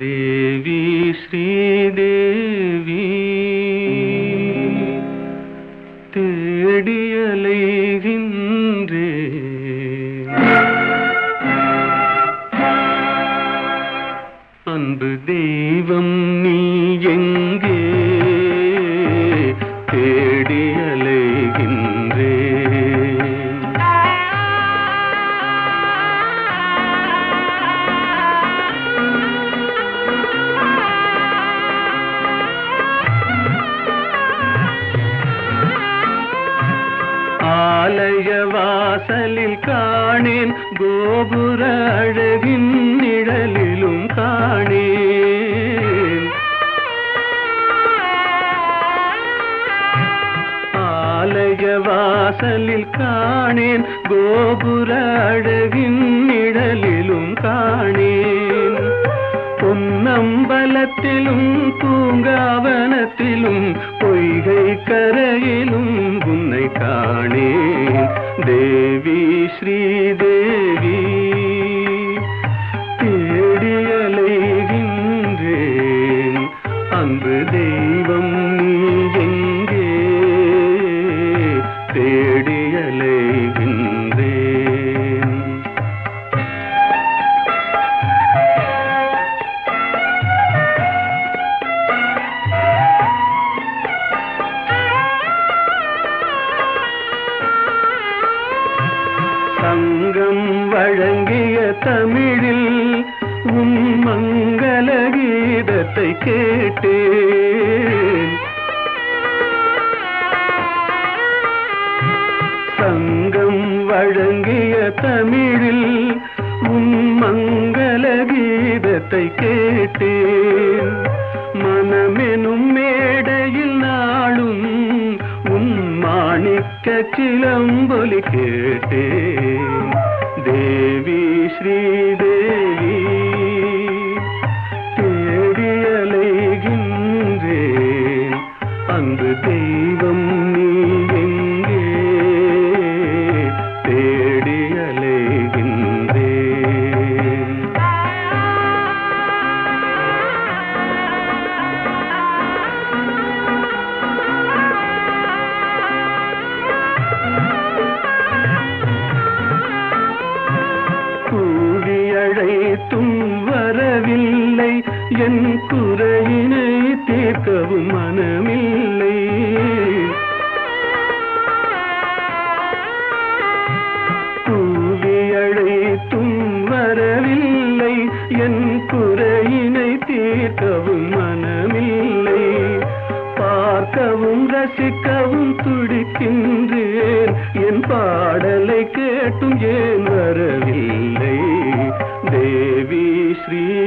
தேவி ஸ்ரீதேவி தேடியலைகின்றே அன்பு தெய்வம் நீ எங்கே? தேடியலைகின்ற நிழலில் காணேன் கோபுர அழகின் நிழலிலும் காணேன். ஆலய வாசலில் காணேன் கோபுர அழகின் நிழலிலும் காணேன். பொன்னம்பலத்திலும் தூங்காவனத்திலும் பொய்கை கரையிலும் உன்னை காணேன். देवी श्री சங்கம் வழங்கிய தமிழில் உன் மங்கள கீதத்தை கேட்டேன். சங்கம் வழங்கிய தமிழில் உன் மங்கள கீதத்தை கேட்டேன். மனமெனும் மேடையில் நாளும் மாணிக்க சிலம்பொலி கேட்டேன் தேவி ஸ்ரீதேவி தேடியலைகின்றேன் அன்பு தெய்வம் நீ எங்கே? தேடியலைகின்ற கேட்டும் வரவில்லை. என் குறையினை தீர்க்கவும் மனமில்லை. கூவி அழைத்தும் வரவில்லை. என் குறையினை தீர்க்கவும் மனமில்லை. பார்க்கவும் ரசிக்கவும் துடிக்கின்றேன். என் பாடலை கேட்டும் ஏன் வரவில்லை? श्री